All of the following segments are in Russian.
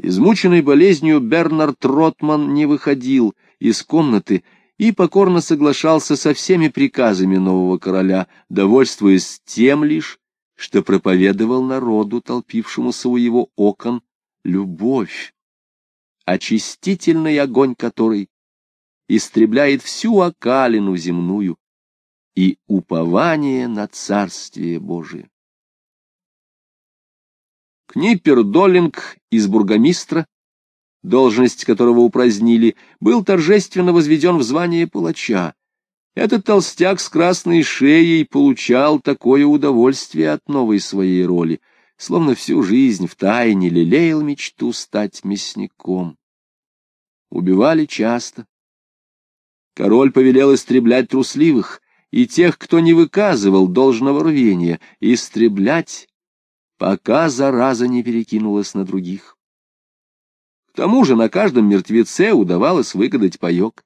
Измученный болезнью Бернард Ротман не выходил из комнаты и покорно соглашался со всеми приказами нового короля, довольствуясь тем лишь, что проповедовал народу, толпившемуся у его окон, любовь, очистительный огонь которой истребляет всю окалину земную и упование на Царствие Божие. Книпер Доллинг из бургомистра, должность которого упразднили, был торжественно возведен в звание палача. Этот толстяк с красной шеей получал такое удовольствие от новой своей роли, словно всю жизнь в тайне лелеял мечту стать мясником. Убивали часто. Король повелел истреблять трусливых и тех, кто не выказывал должного рвения, истреблять пока зараза не перекинулась на других. К тому же на каждом мертвеце удавалось выгадать паек.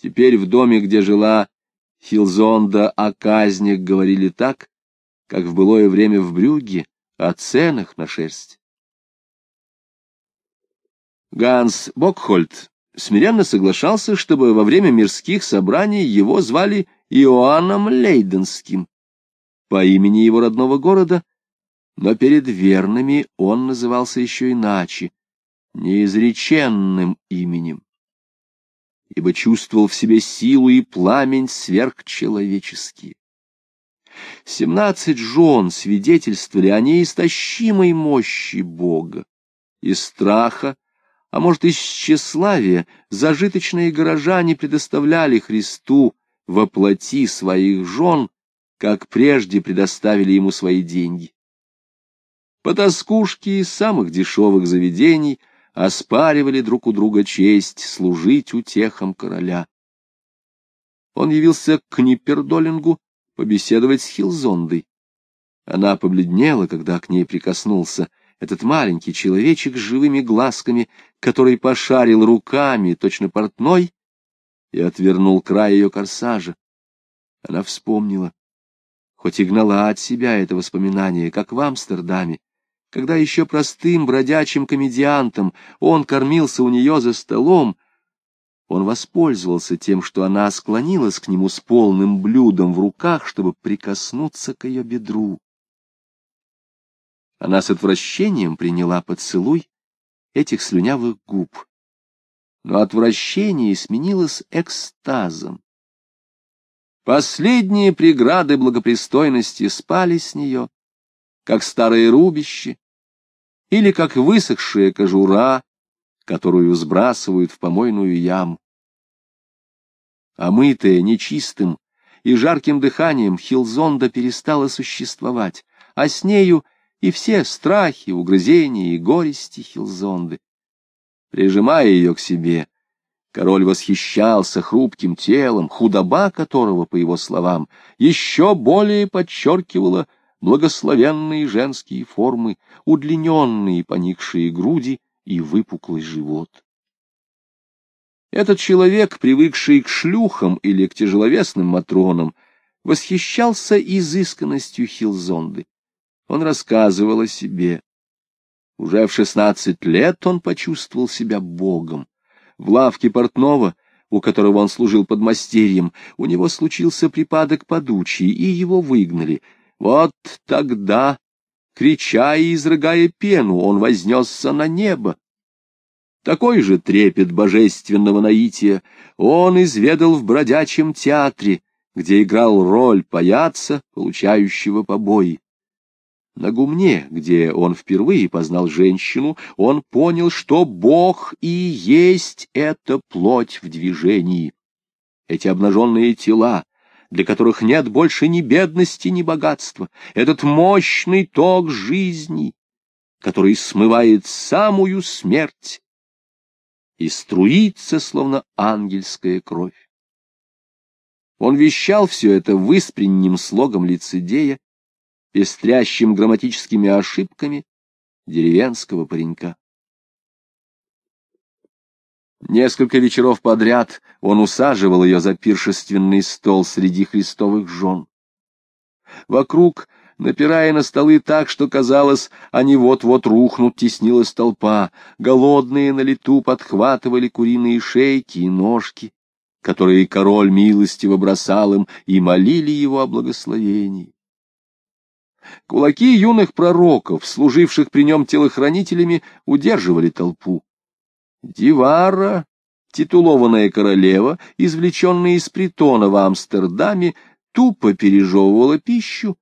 Теперь в доме, где жила Хилзонда, о казнях говорили так, как в былое время в Брюгге, о ценах на шерсть. Ганс Бокхольд смиренно соглашался, чтобы во время мирских собраний его звали Иоанном Лейденским. По имени его родного города но перед верными он назывался еще иначе, неизреченным именем, ибо чувствовал в себе силу и пламень сверхчеловеческие. Семнадцать жен свидетельствовали о неистощимой мощи Бога. Из страха, а может, из тщеславия, зажиточные горожане предоставляли Христу воплоти своих жен, как прежде предоставили ему свои деньги. Потаскушки из самых дешевых заведений оспаривали друг у друга честь служить утехам короля. Он явился к Ниппердолингу побеседовать с Хилзондой. Она побледнела, когда к ней прикоснулся этот маленький человечек с живыми глазками, который пошарил руками, точно портной, и отвернул край ее корсажа. Она вспомнила, хоть и гнала от себя это воспоминание, как в Амстердаме, когда еще простым бродячим комедиантом он кормился у нее за столом, он воспользовался тем, что она склонилась к нему с полным блюдом в руках, чтобы прикоснуться к ее бедру. Она с отвращением приняла поцелуй этих слюнявых губ, но отвращение сменилось экстазом. Последние преграды благопристойности спали с нее, как старое рубище, или как высохшая кожура, которую сбрасывают в помойную яму. Омытая нечистым и жарким дыханием, Хилзонда перестала существовать, а с нею и все страхи, угрызения и горести Хилзонды. Прижимая ее к себе, король восхищался хрупким телом, худоба которого, по его словам, еще более подчеркивала благословенные женские формы, удлиненные поникшие груди и выпуклый живот. Этот человек, привыкший к шлюхам или к тяжеловесным матронам, восхищался изысканностью Хилзонды. Он рассказывал о себе. Уже в шестнадцать лет он почувствовал себя богом. В лавке портного, у которого он служил подмастерьем, у него случился припадок подучий, и его выгнали — вот тогда, крича и изрыгая пену, он вознесся на небо. Такой же трепет божественного наития он изведал в бродячем театре, где играл роль паяца, получающего побои. На гумне, где он впервые познал женщину, он понял, что Бог и есть эта плоть в движении. Эти обнаженные тела, для которых нет больше ни бедности, ни богатства, этот мощный ток жизни, который смывает самую смерть и струится, словно ангельская кровь. Он вещал все это выспренним слогом лицедея, пестрящим грамматическими ошибками деревенского паренька. Несколько вечеров подряд он усаживал ее за пиршественный стол среди христовых жен. Вокруг Напирая на столы так, что казалось, они вот-вот рухнут, теснилась толпа. Голодные на лету подхватывали куриные шейки и ножки, которые король милостиво бросал им, и молили его о благословении. Кулаки юных пророков, служивших при нем телохранителями, удерживали толпу. Дивара, титулованная королева, извлеченная из притона в Амстердаме, тупо пережевывала пищу,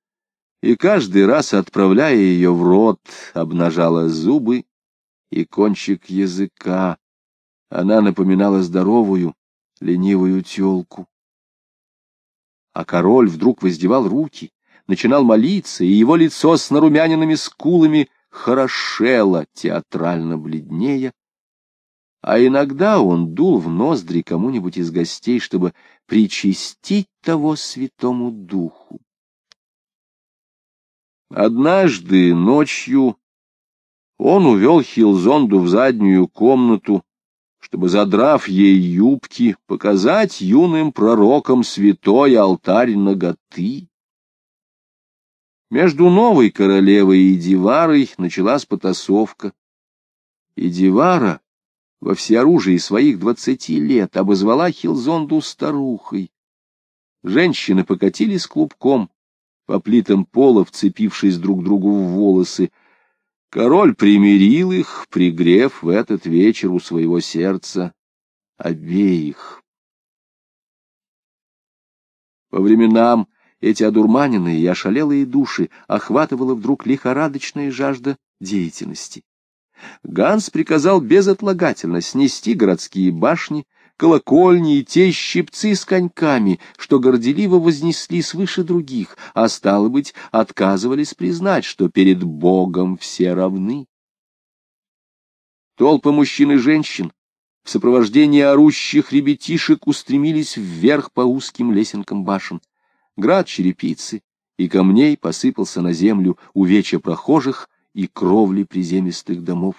и каждый раз, отправляя ее в рот, обнажала зубы и кончик языка. Она напоминала здоровую, ленивую телку. А король вдруг воздевал руки, начинал молиться, и его лицо с нарумяненными скулами хорошело, театрально бледнее, а иногда он дул в ноздри кому-нибудь из гостей, чтобы причастить того святому духу. Однажды ночью он увел Хилзонду в заднюю комнату, чтобы, задрав ей юбки, показать юным пророкам святой алтарь наготы. Между новой королевой и Диварой началась потасовка, и Дивара во всеоружии своих двадцати лет обозвала Хилзонду старухой. Женщины покатились клубком, по плитам пола, вцепившись друг другу в волосы. Король примирил их, пригрев в этот вечер у своего сердца обеих. По временам эти одурманенные и ошалелые души охватывала вдруг лихорадочная жажда деятельности. Ганс приказал безотлагательно снести городские башни, колокольни и те щипцы с коньками, что горделиво вознесли свыше других, а, стало быть, отказывались признать, что перед Богом все равны. Толпы мужчин и женщин в сопровождении орущих ребятишек устремились вверх по узким лесенкам башен. Град черепицы и камней посыпался на землю увечья прохожих и кровли приземистых домов.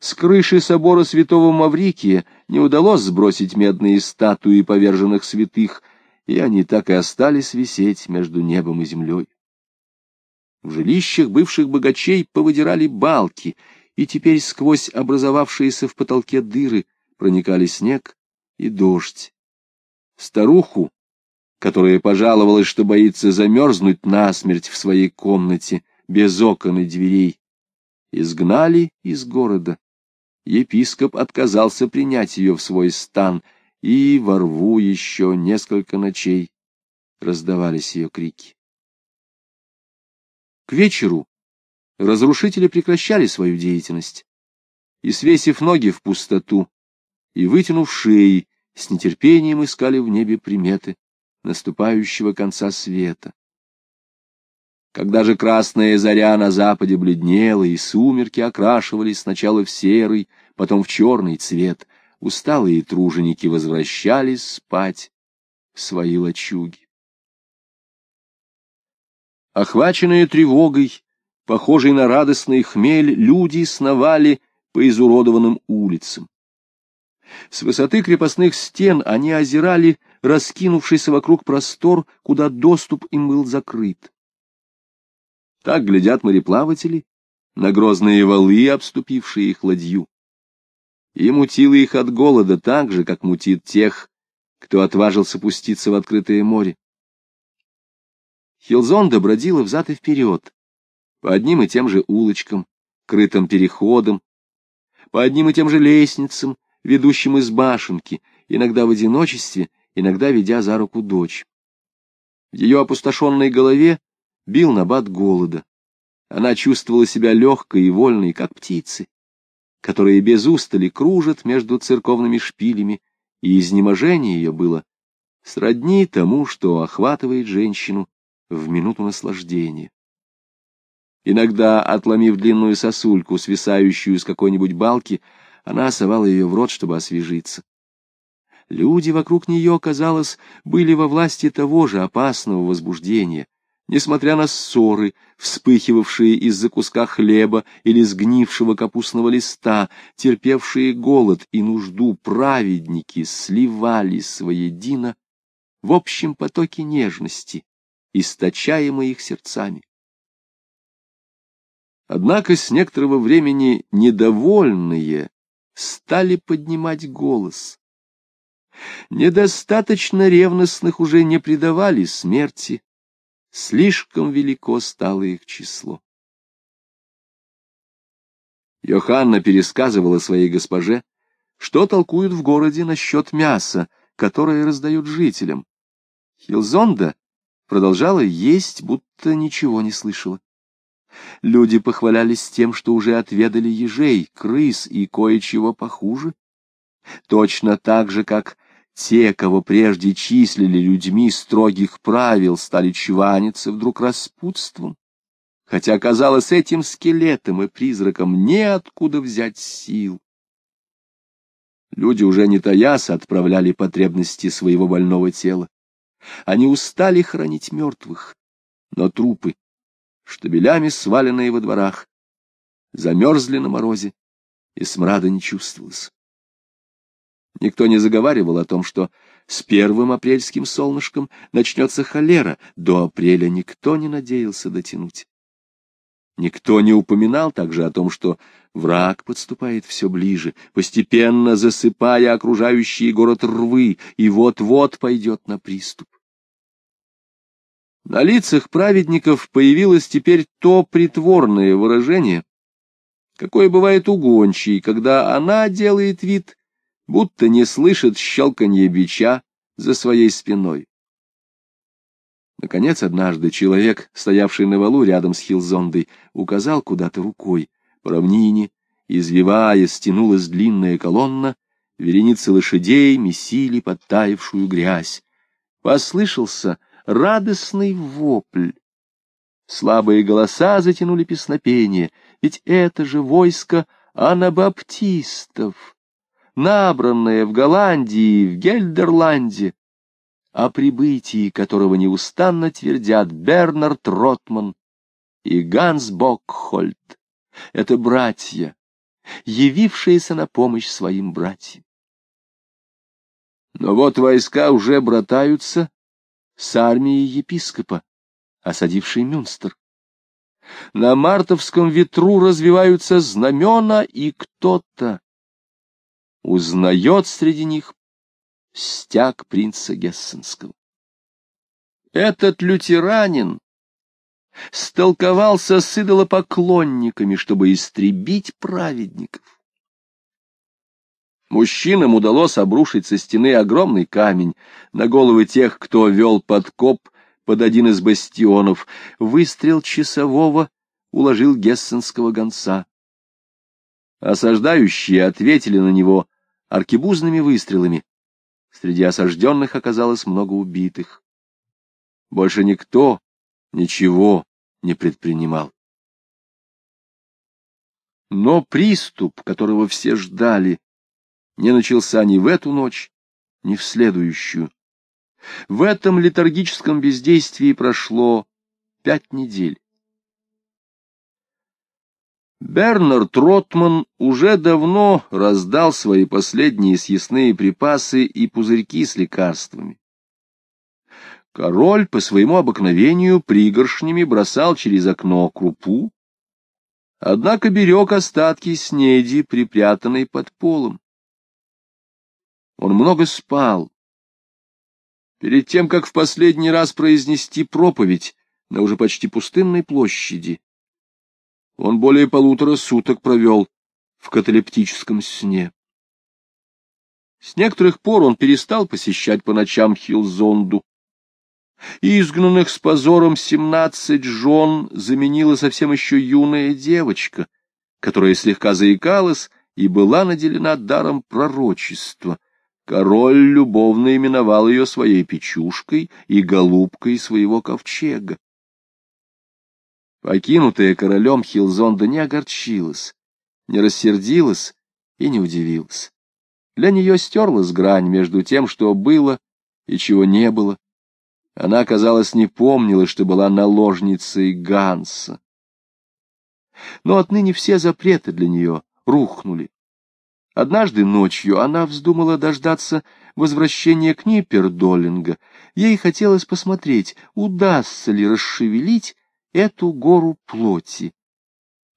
С крыши собора святого Маврикия не удалось сбросить медные статуи поверженных святых, и они так и остались висеть между небом и землей. В жилищах бывших богачей повыдирали балки, и теперь сквозь образовавшиеся в потолке дыры проникали снег и дождь. Старуху, которая пожаловалась, что боится замерзнуть насмерть в своей комнате без окон и дверей, изгнали из города. Епископ отказался принять ее в свой стан, и во рву еще несколько ночей раздавались ее крики. К вечеру разрушители прекращали свою деятельность, и, свесив ноги в пустоту и вытянув шеи, с нетерпением искали в небе приметы наступающего конца света. Когда же красная заря на западе бледнела, и сумерки окрашивались сначала в серый, потом в черный цвет, усталые труженики возвращались спать в свои лачуги. Охваченные тревогой, похожей на радостный хмель, люди сновали по изуродованным улицам. С высоты крепостных стен они озирали раскинувшийся вокруг простор, куда доступ им был закрыт. Так глядят мореплаватели на грозные валы, обступившие их ладью. И мутило их от голода так же, как мутит тех, кто отважился пуститься в открытое море. Хилзонда бродила взад и вперед, по одним и тем же улочкам, крытым переходам, по одним и тем же лестницам, ведущим из башенки, иногда в одиночестве, иногда ведя за руку дочь. В ее опустошенной голове бил набат голода. Она чувствовала себя легкой и вольной, как птицы, которые без устали кружат между церковными шпилями, и изнеможение ее было сродни тому, что охватывает женщину в минуту наслаждения. Иногда, отломив длинную сосульку, свисающую с какой-нибудь балки, она совала ее в рот, чтобы освежиться. Люди вокруг нее, казалось, были во власти того же опасного возбуждения, несмотря на ссоры, вспыхивавшие из-за куска хлеба или сгнившего капустного листа, терпевшие голод и нужду праведники сливались воедино в общем потоке нежности, источаемой их сердцами. Однако с некоторого времени недовольные стали поднимать голос. Недостаточно ревностных уже не предавали смерти, слишком велико стало их число. Йоханна пересказывала своей госпоже, что толкуют в городе насчет мяса, которое раздают жителям. Хилзонда продолжала есть, будто ничего не слышала. Люди похвалялись тем, что уже отведали ежей, крыс и кое-чего похуже. Точно так же, как те, кого прежде числили людьми строгих правил, стали чваниться вдруг распутством, хотя, казалось, этим скелетом и призраком неоткуда взять сил. Люди уже не таясь отправляли потребности своего больного тела. Они устали хранить мертвых, но трупы штабелями сваленные во дворах, замерзли на морозе, и смрада не чувствовалось. Никто не заговаривал о том, что с первым апрельским солнышком начнется холера, до апреля никто не надеялся дотянуть. Никто не упоминал также о том, что враг подступает все ближе, постепенно засыпая окружающий город рвы, и вот-вот пойдет на приступ. На лицах праведников появилось теперь то притворное выражение, какое бывает у гончей, когда она делает вид, будто не слышит щелканье бича за своей спиной. Наконец, однажды человек, стоявший на валу рядом с Хилзондой, указал куда-то рукой. По равнине, извиваясь, стянулась длинная колонна, вереницы лошадей месили подтаявшую грязь. Послышался радостный вопль. Слабые голоса затянули песнопение, ведь это же войско анабаптистов, набранное в Голландии, в Гельдерланде, о прибытии которого неустанно твердят Бернард Ротман и Ганс Бокхольд. Это братья, явившиеся на помощь своим братьям. Но вот войска уже братаются с армией епископа, осадившей Мюнстер. На мартовском ветру развиваются знамена, и кто-то узнает среди них стяг принца Гессенского. Этот лютеранин столковался с идолопоклонниками, чтобы истребить праведников. Мужчинам удалось обрушить со стены огромный камень на головы тех, кто вел подкоп под один из бастионов. Выстрел часового уложил гессенского гонца. Осаждающие ответили на него аркебузными выстрелами. Среди осажденных оказалось много убитых. Больше никто ничего не предпринимал. Но приступ, которого все ждали, не начался ни в эту ночь, ни в следующую. В этом летаргическом бездействии прошло пять недель. Бернард Ротман уже давно раздал свои последние съестные припасы и пузырьки с лекарствами. Король по своему обыкновению пригоршнями бросал через окно крупу, однако берег остатки снеди, припрятанной под полом. Он много спал. Перед тем, как в последний раз произнести проповедь на уже почти пустынной площади, он более полутора суток провел в каталептическом сне. С некоторых пор он перестал посещать по ночам Хилзонду. Изгнанных с позором семнадцать жен заменила совсем еще юная девочка, которая слегка заикалась и была наделена даром пророчества — Король любовно именовал ее своей печушкой и голубкой своего ковчега. Покинутая королем Хилзонда не огорчилась, не рассердилась и не удивилась. Для нее стерлась грань между тем, что было и чего не было. Она, казалось, не помнила, что была наложницей Ганса. Но отныне все запреты для нее рухнули. Однажды ночью она вздумала дождаться возвращения Книпердоллинга. Ей хотелось посмотреть, удастся ли расшевелить эту гору плоти.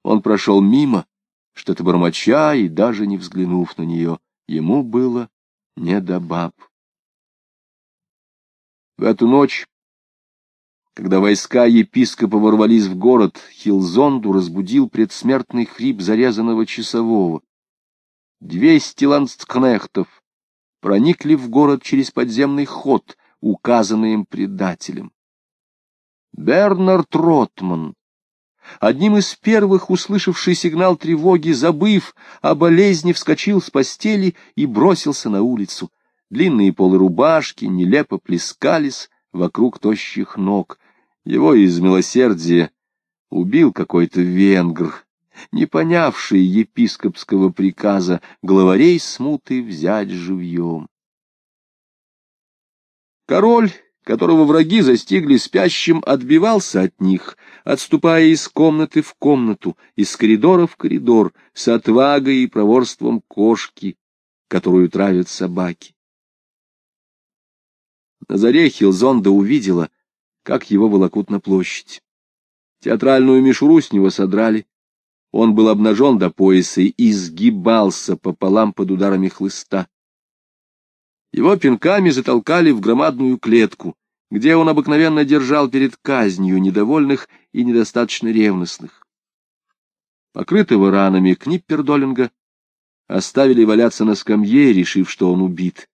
Он прошел мимо, что-то бормоча и даже не взглянув на нее. Ему было не до баб. В эту ночь, когда войска епископа ворвались в город, Хилзонду разбудил предсмертный хрип зарезанного часового. Двести ландскнехтов проникли в город через подземный ход, указанный им предателем. Бернард Ротман, одним из первых услышавший сигнал тревоги, забыв о болезни, вскочил с постели и бросился на улицу. Длинные полы рубашки нелепо плескались вокруг тощих ног. Его из милосердия убил какой-то венгр, не понявший епископского приказа главарей смуты взять живьем. Король, которого враги застигли спящим, отбивался от них, отступая из комнаты в комнату, из коридора в коридор, с отвагой и проворством кошки, которую травят собаки. На заре Хилзонда увидела, как его волокут на площадь. Театральную мишуру с него содрали. Он был обнажен до пояса и сгибался пополам под ударами хлыста. Его пинками затолкали в громадную клетку, где он обыкновенно держал перед казнью недовольных и недостаточно ревностных. Покрытого ранами Книппердолинга оставили валяться на скамье, решив, что он убит.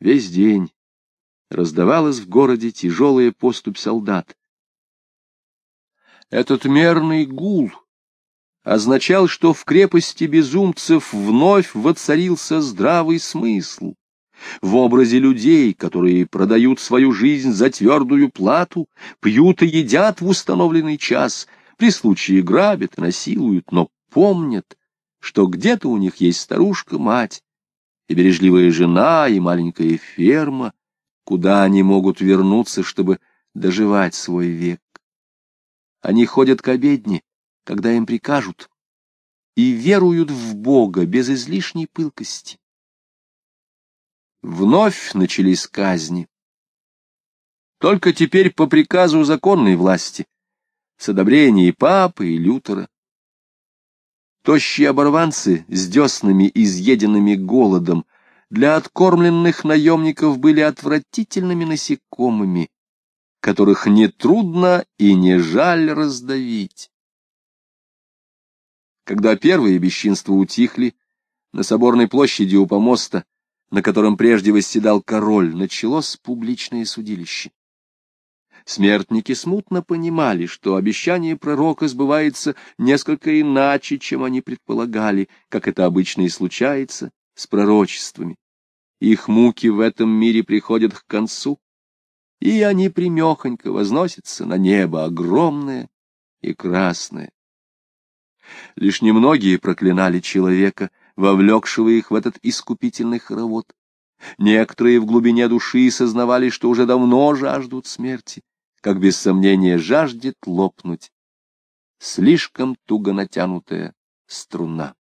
Весь день раздавалась в городе тяжелая поступь солдат. Этот мерный гул означал, что в крепости безумцев вновь воцарился здравый смысл. В образе людей, которые продают свою жизнь за твердую плату, пьют и едят в установленный час, при случае грабят и насилуют, но помнят, что где-то у них есть старушка-мать, и бережливая жена, и маленькая ферма, куда они могут вернуться, чтобы доживать свой век. Они ходят к обедне, когда им прикажут, и веруют в Бога без излишней пылкости. Вновь начались казни. Только теперь по приказу законной власти, с одобрения папы и Лютера. Тощие оборванцы с деснами, изъеденными голодом, для откормленных наемников были отвратительными насекомыми, которых нетрудно и не жаль раздавить. Когда первые бесчинства утихли, на соборной площади у помоста, на котором прежде восседал король, началось публичное судилище. Смертники смутно понимали, что обещание пророка сбывается несколько иначе, чем они предполагали, как это обычно и случается с пророчествами. Их муки в этом мире приходят к концу, и они примехонько возносятся на небо огромное и красное. Лишь немногие проклинали человека, вовлекшего их в этот искупительный хоровод. Некоторые в глубине души сознавали, что уже давно жаждут смерти, как без сомнения жаждет лопнуть слишком туго натянутая струна.